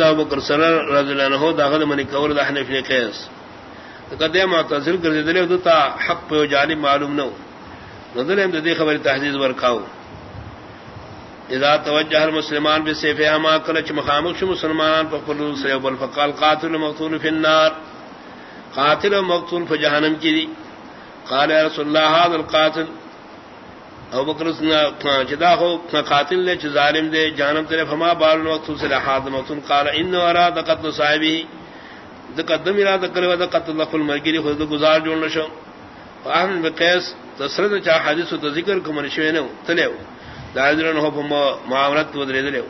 دا بکر سرر رضی اللہ عنہ دا غد منی کور دا حنف نے قیس. قدے معتذر کر دے دے تا حق پہ جانب معلوم نو نظر ہم دے خبر تحدید ورکاو. اذا توجہ المسلمان بسیفہ ما کلچ مخامخ شو مسلمان پر قلو سیو بل فقال قاتل مقتول فی النار. قاتل مقتول فی جہنم کی دی. قال رسول اللہ هذا القاتل او بکر جدا ہو قاتل نے ظالم دے، جانم طرف ہما بال وقت سے لحاظ متن قال ان اراد قتل صاحبی۔ قدم اراد کرے ود قتل لقل مرگری خود گزار جوڑ نشو اہم بقیس تسرد چا حدیث و ذکر کو منشوے نو تلے دادرن ہو معاملت ودرے دلے